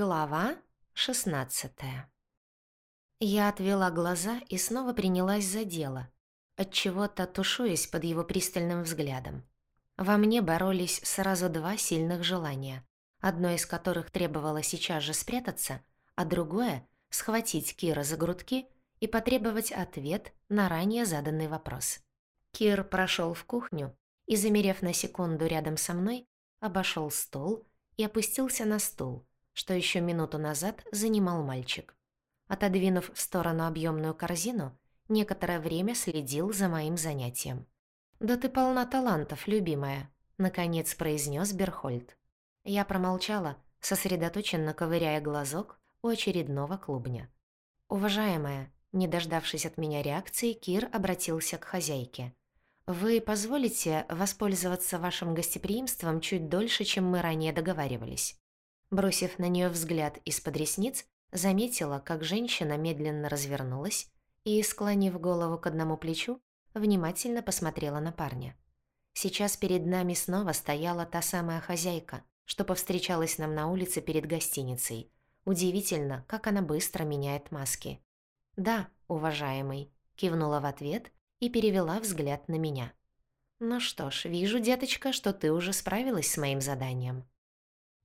Глава 16 Я отвела глаза и снова принялась за дело, отчего-то тушуясь под его пристальным взглядом. Во мне боролись сразу два сильных желания, одно из которых требовало сейчас же спрятаться, а другое — схватить Кира за грудки и потребовать ответ на ранее заданный вопрос. Кир прошел в кухню и, замерев на секунду рядом со мной, обошел стол и опустился на стул — что еще минуту назад занимал мальчик. Отодвинув в сторону объемную корзину, некоторое время следил за моим занятием. «Да ты полна талантов, любимая», — наконец произнес Берхольд. Я промолчала, сосредоточенно ковыряя глазок у очередного клубня. «Уважаемая», не дождавшись от меня реакции, Кир обратился к хозяйке. «Вы позволите воспользоваться вашим гостеприимством чуть дольше, чем мы ранее договаривались?» Бросив на нее взгляд из-под ресниц, заметила, как женщина медленно развернулась и, склонив голову к одному плечу, внимательно посмотрела на парня. Сейчас перед нами снова стояла та самая хозяйка, что повстречалась нам на улице перед гостиницей. Удивительно, как она быстро меняет маски. «Да, уважаемый», — кивнула в ответ и перевела взгляд на меня. «Ну что ж, вижу, деточка, что ты уже справилась с моим заданием».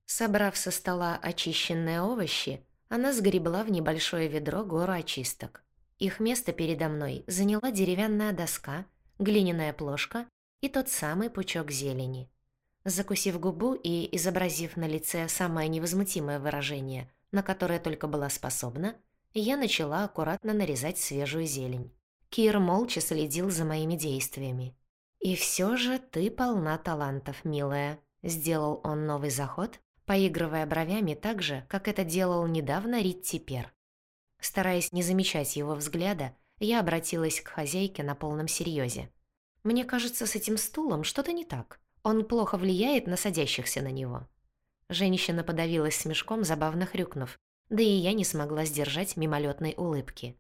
Собрав со стола очищенные овощи, она сгребла в небольшое ведро гору очисток. Их место передо мной заняла деревянная доска, глиняная плошка и тот самый пучок зелени. Закусив губу и изобразив на лице самое невозмутимое выражение, на которое только была способна, я начала аккуратно нарезать свежую зелень. Кир молча следил за моими действиями. «И все же ты полна талантов, милая», — сделал он новый заход, поигрывая бровями так же, как это делал недавно Ритти Пер. Стараясь не замечать его взгляда, я обратилась к хозяйке на полном серьезе. «Мне кажется, с этим стулом что-то не так. Он плохо влияет на садящихся на него». Женщина подавилась смешком, забавно хрюкнув, да и я не смогла сдержать мимолетной улыбки.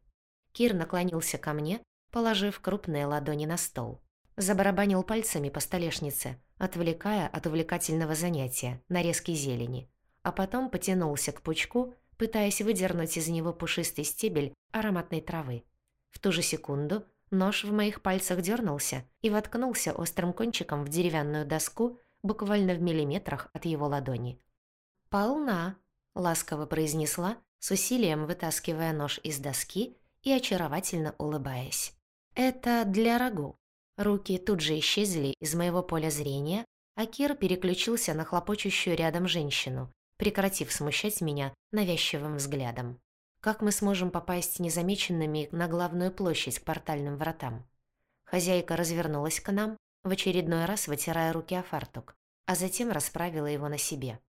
Кир наклонился ко мне, положив крупные ладони на стол. Забарабанил пальцами по столешнице, отвлекая от увлекательного занятия, нарезки зелени. А потом потянулся к пучку, пытаясь выдернуть из него пушистый стебель ароматной травы. В ту же секунду нож в моих пальцах дернулся и воткнулся острым кончиком в деревянную доску буквально в миллиметрах от его ладони. «Полна», — ласково произнесла, с усилием вытаскивая нож из доски и очаровательно улыбаясь. «Это для рагу. Руки тут же исчезли из моего поля зрения, а Кир переключился на хлопочущую рядом женщину, прекратив смущать меня навязчивым взглядом. Как мы сможем попасть незамеченными на главную площадь к портальным вратам? Хозяйка развернулась к нам, в очередной раз вытирая руки о фартук, а затем расправила его на себе.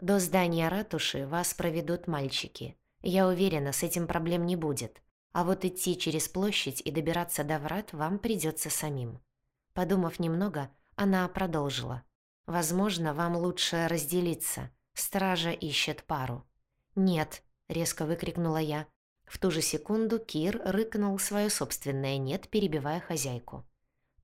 До здания ратуши вас проведут мальчики. Я уверена, с этим проблем не будет. А вот идти через площадь и добираться до врат вам придется самим. Подумав немного, она продолжила. «Возможно, вам лучше разделиться. Стража ищет пару». «Нет», — резко выкрикнула я. В ту же секунду Кир рыкнул свое собственное «нет», перебивая хозяйку.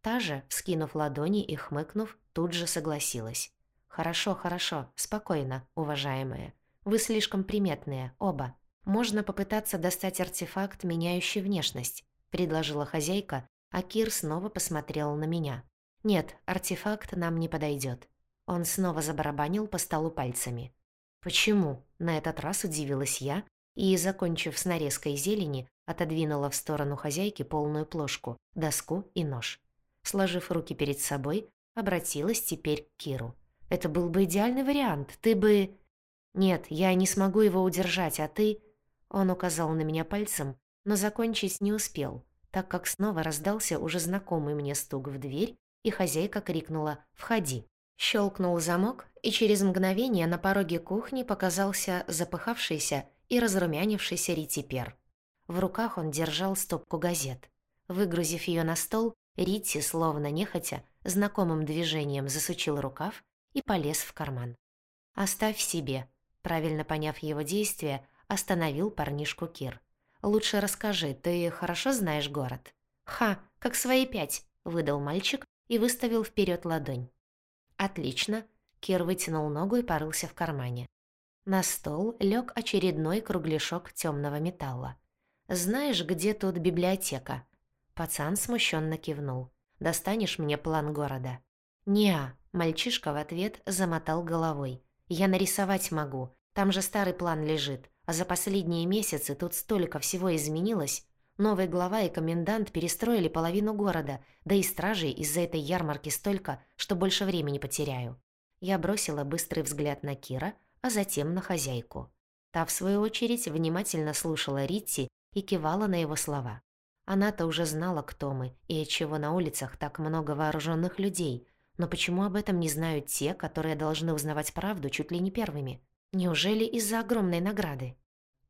Та же, вскинув ладони и хмыкнув, тут же согласилась. «Хорошо, хорошо, спокойно, уважаемые. Вы слишком приметные, оба. «Можно попытаться достать артефакт, меняющий внешность», — предложила хозяйка, а Кир снова посмотрел на меня. «Нет, артефакт нам не подойдет. Он снова забарабанил по столу пальцами. «Почему?» — на этот раз удивилась я и, закончив с нарезкой зелени, отодвинула в сторону хозяйки полную плошку, доску и нож. Сложив руки перед собой, обратилась теперь к Киру. «Это был бы идеальный вариант. Ты бы...» «Нет, я не смогу его удержать, а ты...» Он указал на меня пальцем, но закончить не успел, так как снова раздался уже знакомый мне стук в дверь, и хозяйка крикнула «Входи». Щелкнул замок, и через мгновение на пороге кухни показался запыхавшийся и разрумянившийся Ритипер. В руках он держал стопку газет. Выгрузив ее на стол, Рити, словно нехотя, знакомым движением засучил рукав и полез в карман. «Оставь себе», правильно поняв его действия, Остановил парнишку Кир. «Лучше расскажи, ты хорошо знаешь город?» «Ха, как свои пять», — выдал мальчик и выставил вперед ладонь. «Отлично». Кир вытянул ногу и порылся в кармане. На стол лег очередной кругляшок темного металла. «Знаешь, где тут библиотека?» Пацан смущенно кивнул. «Достанешь мне план города?» «Не-а», мальчишка в ответ замотал головой. «Я нарисовать могу, там же старый план лежит, а за последние месяцы тут столько всего изменилось. Новый глава и комендант перестроили половину города, да и стражей из-за этой ярмарки столько, что больше времени потеряю». Я бросила быстрый взгляд на Кира, а затем на хозяйку. Та, в свою очередь, внимательно слушала Ритти и кивала на его слова. Она-то уже знала, кто мы, и отчего на улицах так много вооруженных людей, но почему об этом не знают те, которые должны узнавать правду чуть ли не первыми? Неужели из-за огромной награды?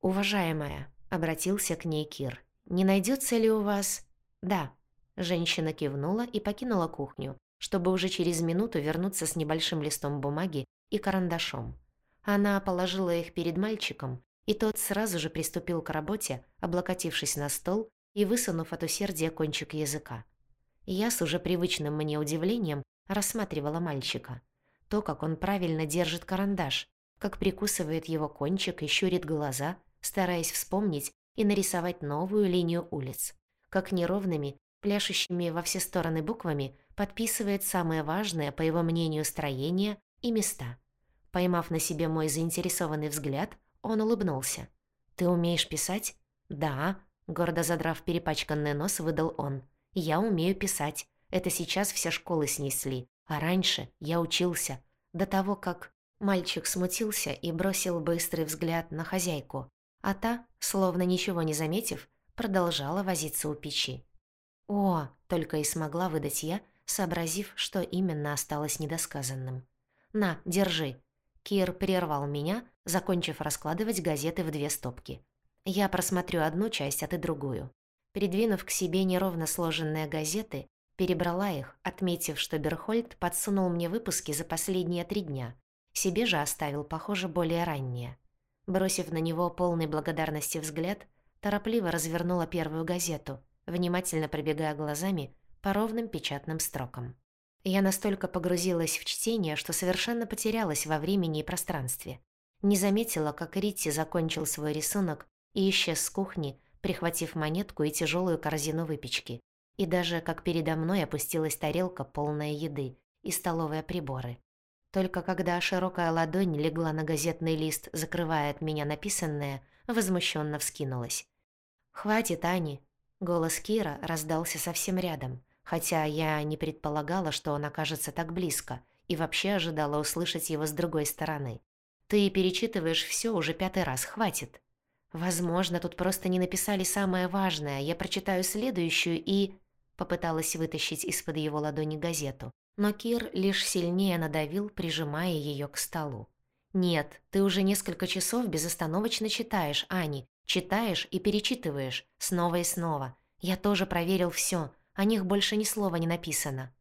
«Уважаемая», — обратился к ней Кир, — «не найдется ли у вас...» «Да». Женщина кивнула и покинула кухню, чтобы уже через минуту вернуться с небольшим листом бумаги и карандашом. Она положила их перед мальчиком, и тот сразу же приступил к работе, облокотившись на стол и высунув от усердия кончик языка. Я с уже привычным мне удивлением рассматривала мальчика. То, как он правильно держит карандаш, как прикусывает его кончик и щурит глаза, стараясь вспомнить и нарисовать новую линию улиц, как неровными, пляшущими во все стороны буквами подписывает самые важные, по его мнению, строения и места. Поймав на себе мой заинтересованный взгляд, он улыбнулся. «Ты умеешь писать?» «Да», — гордо задрав перепачканный нос, выдал он. «Я умею писать. Это сейчас все школы снесли. А раньше я учился. До того, как...» Мальчик смутился и бросил быстрый взгляд на хозяйку. А та, словно ничего не заметив, продолжала возиться у печи. «О!» — только и смогла выдать я, сообразив, что именно осталось недосказанным. «На, держи». Кир прервал меня, закончив раскладывать газеты в две стопки. Я просмотрю одну часть, а ты другую. Передвинув к себе неровно сложенные газеты, перебрала их, отметив, что Берхольд подсунул мне выпуски за последние три дня. Себе же оставил, похоже, более ранние. Бросив на него полный благодарности взгляд, торопливо развернула первую газету, внимательно пробегая глазами по ровным печатным строкам. Я настолько погрузилась в чтение, что совершенно потерялась во времени и пространстве. Не заметила, как Ритти закончил свой рисунок и исчез с кухни, прихватив монетку и тяжелую корзину выпечки. И даже как передо мной опустилась тарелка, полная еды, и столовые приборы. Только когда широкая ладонь легла на газетный лист, закрывая от меня написанное, возмущенно вскинулась. «Хватит, Ани!» Голос Кира раздался совсем рядом, хотя я не предполагала, что он окажется так близко, и вообще ожидала услышать его с другой стороны. Ты перечитываешь все уже пятый раз, хватит. Возможно, тут просто не написали самое важное. Я прочитаю следующую и... Попыталась вытащить из-под его ладони газету. Но Кир лишь сильнее надавил, прижимая ее к столу. «Нет, ты уже несколько часов безостановочно читаешь, Ани. Читаешь и перечитываешь. Снова и снова. Я тоже проверил все. О них больше ни слова не написано».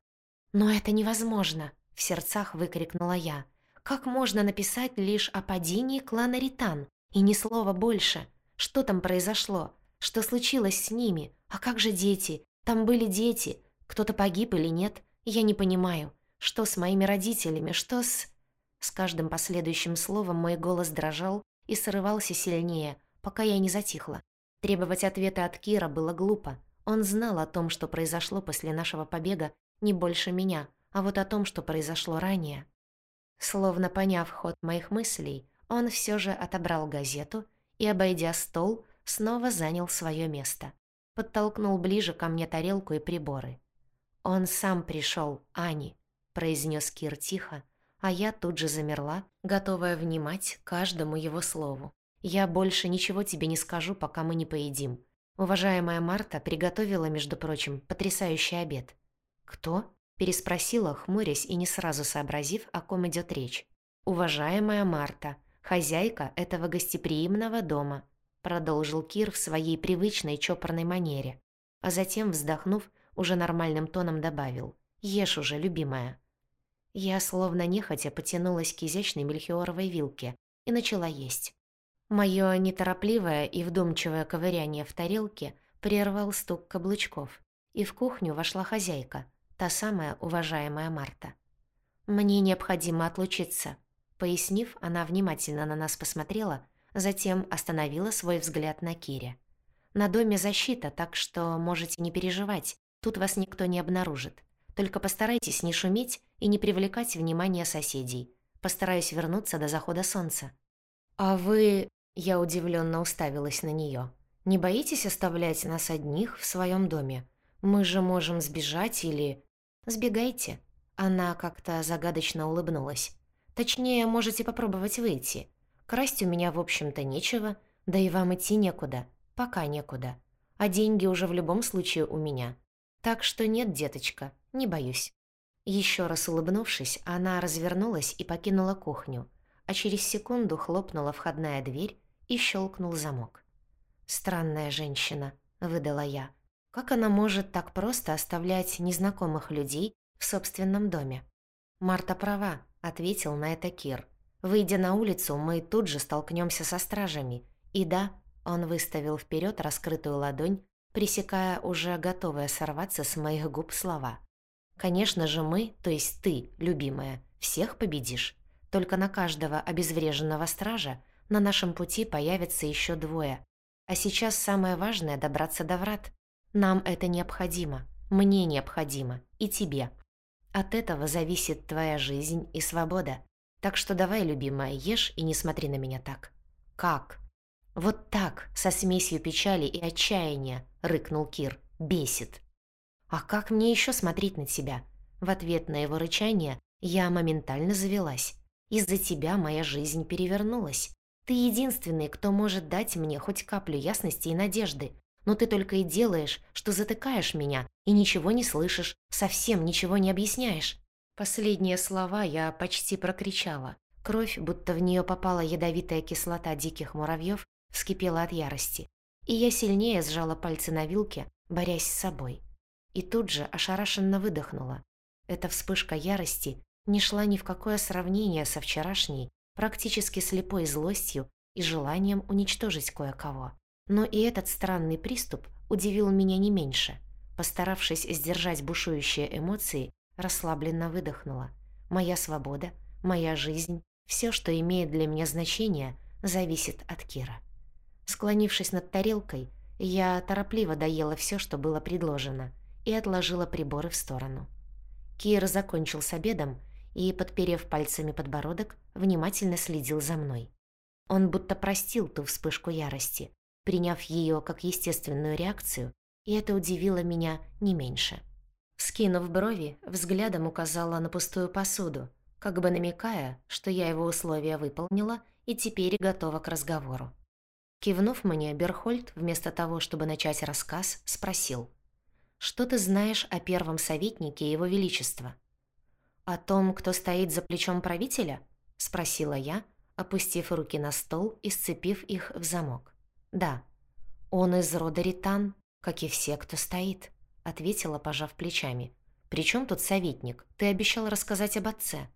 «Но это невозможно!» — в сердцах выкрикнула я. Как можно написать лишь о падении клана Ритан? И ни слова больше. Что там произошло? Что случилось с ними? А как же дети? Там были дети. Кто-то погиб или нет? Я не понимаю. Что с моими родителями? Что с... С каждым последующим словом мой голос дрожал и срывался сильнее, пока я не затихла. Требовать ответа от Кира было глупо. Он знал о том, что произошло после нашего побега, не больше меня, а вот о том, что произошло ранее. Словно поняв ход моих мыслей, он все же отобрал газету и, обойдя стол, снова занял свое место. Подтолкнул ближе ко мне тарелку и приборы. «Он сам пришел, Ани», — произнес Кир тихо, а я тут же замерла, готовая внимать каждому его слову. «Я больше ничего тебе не скажу, пока мы не поедим. Уважаемая Марта приготовила, между прочим, потрясающий обед». «Кто?» Переспросила, хмурясь и не сразу сообразив, о ком идет речь. «Уважаемая Марта, хозяйка этого гостеприимного дома», продолжил Кир в своей привычной чопорной манере, а затем, вздохнув, уже нормальным тоном добавил «Ешь уже, любимая». Я словно нехотя потянулась к изящной мельхиоровой вилке и начала есть. Моё неторопливое и вдумчивое ковыряние в тарелке прервал стук каблучков, и в кухню вошла хозяйка – та самая уважаемая Марта. «Мне необходимо отлучиться», Пояснив, она внимательно на нас посмотрела, затем остановила свой взгляд на Кире. «На доме защита, так что можете не переживать, тут вас никто не обнаружит. Только постарайтесь не шуметь и не привлекать внимание соседей. Постараюсь вернуться до захода солнца». «А вы...» — я удивленно уставилась на нее. «Не боитесь оставлять нас одних в своем доме? Мы же можем сбежать или...» «Сбегайте». Она как-то загадочно улыбнулась. «Точнее, можете попробовать выйти. Красть у меня, в общем-то, нечего, да и вам идти некуда. Пока некуда. А деньги уже в любом случае у меня. Так что нет, деточка, не боюсь». Еще раз улыбнувшись, она развернулась и покинула кухню, а через секунду хлопнула входная дверь и щелкнул замок. «Странная женщина», — выдала я. «Как она может так просто оставлять незнакомых людей в собственном доме?» «Марта права», — ответил на это Кир. «Выйдя на улицу, мы тут же столкнемся со стражами. И да, он выставил вперед раскрытую ладонь, пресекая уже готовое сорваться с моих губ слова. Конечно же, мы, то есть ты, любимая, всех победишь. Только на каждого обезвреженного стража на нашем пути появится еще двое. А сейчас самое важное — добраться до врат. Нам это необходимо. Мне необходимо. И тебе. От этого зависит твоя жизнь и свобода. Так что давай, любимая, ешь и не смотри на меня так. Как? Вот так, со смесью печали и отчаяния, рыкнул Кир. Бесит. «А как мне еще смотреть на тебя?» В ответ на его рычание я моментально завелась. «Из-за тебя моя жизнь перевернулась. Ты единственный, кто может дать мне хоть каплю ясности и надежды. Но ты только и делаешь, что затыкаешь меня и ничего не слышишь, совсем ничего не объясняешь». Последние слова я почти прокричала. Кровь, будто в нее попала ядовитая кислота диких муравьев, вскипела от ярости. И я сильнее сжала пальцы на вилке, борясь с собой и тут же ошарашенно выдохнула. Эта вспышка ярости не шла ни в какое сравнение со вчерашней, практически слепой злостью и желанием уничтожить кое-кого. Но и этот странный приступ удивил меня не меньше. Постаравшись сдержать бушующие эмоции, расслабленно выдохнула. Моя свобода, моя жизнь, все, что имеет для меня значение, зависит от Кира. Склонившись над тарелкой, я торопливо доела все, что было предложено – и отложила приборы в сторону. Кир закончил с обедом и, подперев пальцами подбородок, внимательно следил за мной. Он будто простил ту вспышку ярости, приняв ее как естественную реакцию, и это удивило меня не меньше. Скинув брови, взглядом указала на пустую посуду, как бы намекая, что я его условия выполнила и теперь готова к разговору. Кивнув мне, Берхольд, вместо того, чтобы начать рассказ, спросил. Что ты знаешь о первом советнике Его Величества?» «О том, кто стоит за плечом правителя?» — спросила я, опустив руки на стол и сцепив их в замок. «Да, он из рода Ритан, как и все, кто стоит», — ответила, пожав плечами. «При чем тут советник? Ты обещал рассказать об отце».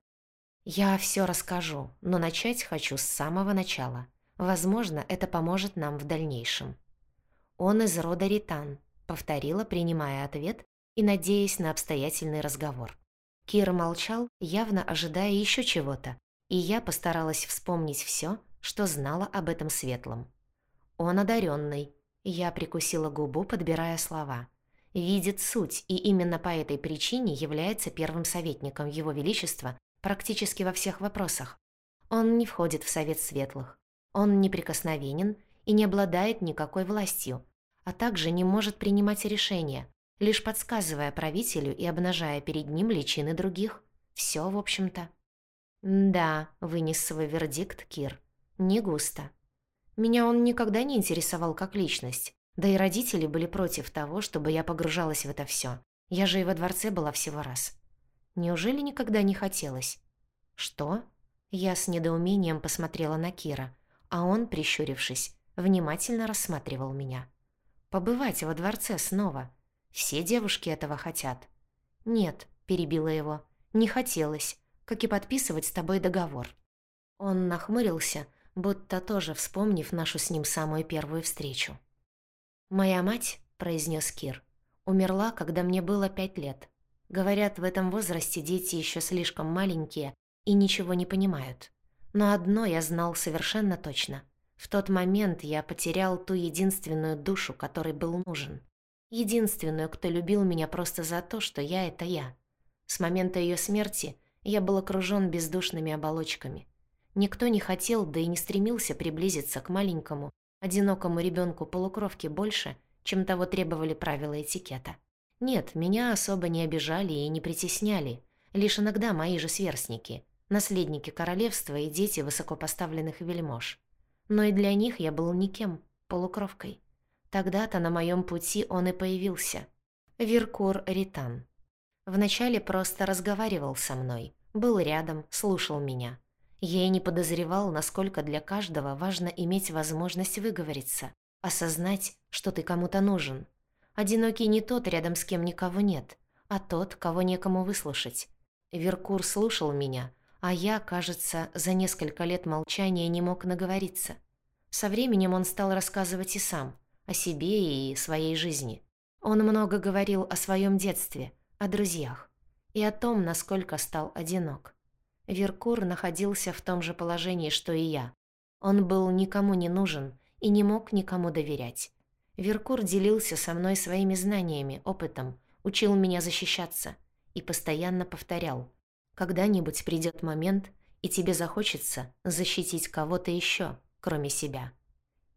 «Я все расскажу, но начать хочу с самого начала. Возможно, это поможет нам в дальнейшем». «Он из рода Ритан, повторила, принимая ответ и надеясь на обстоятельный разговор. Кир молчал, явно ожидая еще чего-то, и я постаралась вспомнить все, что знала об этом светлом. Он одаренный. Я прикусила губу, подбирая слова. Видит суть, и именно по этой причине является первым советником Его Величества практически во всех вопросах. Он не входит в Совет Светлых. Он неприкосновенен и не обладает никакой властью, а также не может принимать решения, лишь подсказывая правителю и обнажая перед ним личины других. Все, в общем-то. «Да», — вынес свой вердикт Кир. «Не густо. Меня он никогда не интересовал как личность, да и родители были против того, чтобы я погружалась в это все. Я же и во дворце была всего раз. Неужели никогда не хотелось?» «Что?» Я с недоумением посмотрела на Кира, а он, прищурившись, внимательно рассматривал меня. Побывать во дворце снова. Все девушки этого хотят. Нет, перебила его. Не хотелось, как и подписывать с тобой договор. Он нахмурился, будто тоже вспомнив нашу с ним самую первую встречу. «Моя мать», — произнес Кир, — «умерла, когда мне было пять лет. Говорят, в этом возрасте дети еще слишком маленькие и ничего не понимают. Но одно я знал совершенно точно. В тот момент я потерял ту единственную душу, которой был нужен. Единственную, кто любил меня просто за то, что я — это я. С момента ее смерти я был окружен бездушными оболочками. Никто не хотел, да и не стремился приблизиться к маленькому, одинокому ребенку полукровки больше, чем того требовали правила этикета. Нет, меня особо не обижали и не притесняли, лишь иногда мои же сверстники, наследники королевства и дети высокопоставленных вельмож. Но и для них я был никем, полукровкой. Тогда-то на моем пути он и появился. Виркур Ритан. Вначале просто разговаривал со мной, был рядом, слушал меня. Я и не подозревал, насколько для каждого важно иметь возможность выговориться, осознать, что ты кому-то нужен. Одинокий не тот, рядом с кем никого нет, а тот, кого некому выслушать. Веркур слушал меня, а я, кажется, за несколько лет молчания не мог наговориться. Со временем он стал рассказывать и сам, о себе и своей жизни. Он много говорил о своем детстве, о друзьях и о том, насколько стал одинок. Веркур находился в том же положении, что и я. Он был никому не нужен и не мог никому доверять. Веркур делился со мной своими знаниями, опытом, учил меня защищаться и постоянно повторял. Когда-нибудь придет момент, и тебе захочется защитить кого-то еще, кроме себя.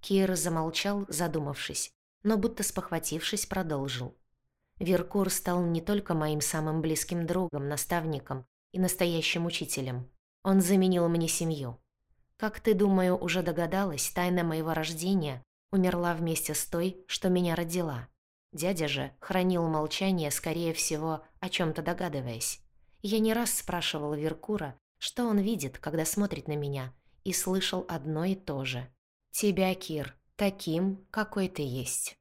Кир замолчал, задумавшись, но будто спохватившись, продолжил. Веркур стал не только моим самым близким другом, наставником и настоящим учителем. Он заменил мне семью. Как ты, думаю, уже догадалась, тайна моего рождения умерла вместе с той, что меня родила. Дядя же хранил молчание, скорее всего, о чем то догадываясь. Я не раз спрашивал Веркура, что он видит, когда смотрит на меня, и слышал одно и то же. Тебя, Кир, таким, какой ты есть.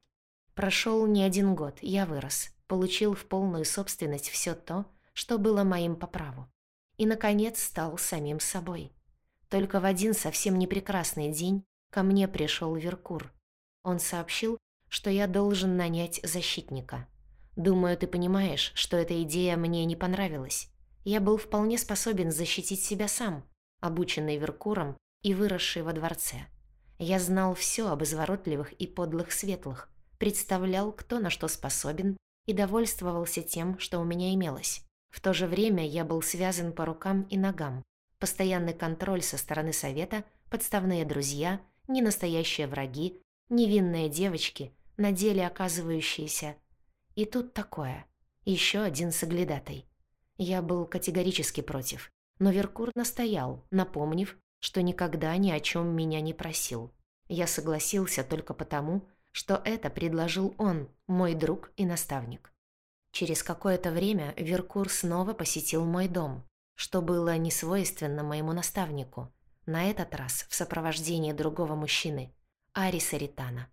Прошел не один год, я вырос, получил в полную собственность все то, что было моим по праву. И, наконец, стал самим собой. Только в один совсем непрекрасный день ко мне пришел Веркур. Он сообщил, что я должен нанять защитника. Думаю, ты понимаешь, что эта идея мне не понравилась. Я был вполне способен защитить себя сам, обученный Веркуром и выросший во дворце. Я знал все об изворотливых и подлых светлых, представлял, кто на что способен, и довольствовался тем, что у меня имелось. В то же время я был связан по рукам и ногам. Постоянный контроль со стороны совета, подставные друзья, ненастоящие враги, невинные девочки, на деле оказывающиеся... И тут такое. Еще один соглядатай. Я был категорически против. Но Веркур настоял, напомнив, что никогда ни о чем меня не просил. Я согласился только потому, что это предложил он, мой друг и наставник. Через какое-то время Веркур снова посетил мой дом, что было несвойственно моему наставнику, на этот раз в сопровождении другого мужчины, Ариса Ритана.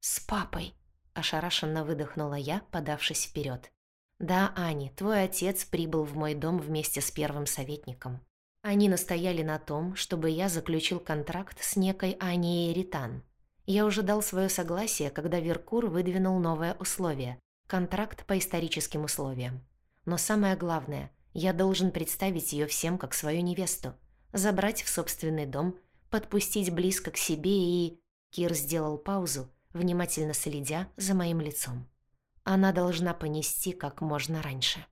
«С папой!» – ошарашенно выдохнула я, подавшись вперед. «Да, Ани, твой отец прибыл в мой дом вместе с первым советником. Они настояли на том, чтобы я заключил контракт с некой Анией Ритан. Я уже дал свое согласие, когда Веркур выдвинул новое условие – контракт по историческим условиям. Но самое главное, я должен представить ее всем как свою невесту, забрать в собственный дом, подпустить близко к себе и... Кир сделал паузу, внимательно следя за моим лицом. Она должна понести как можно раньше.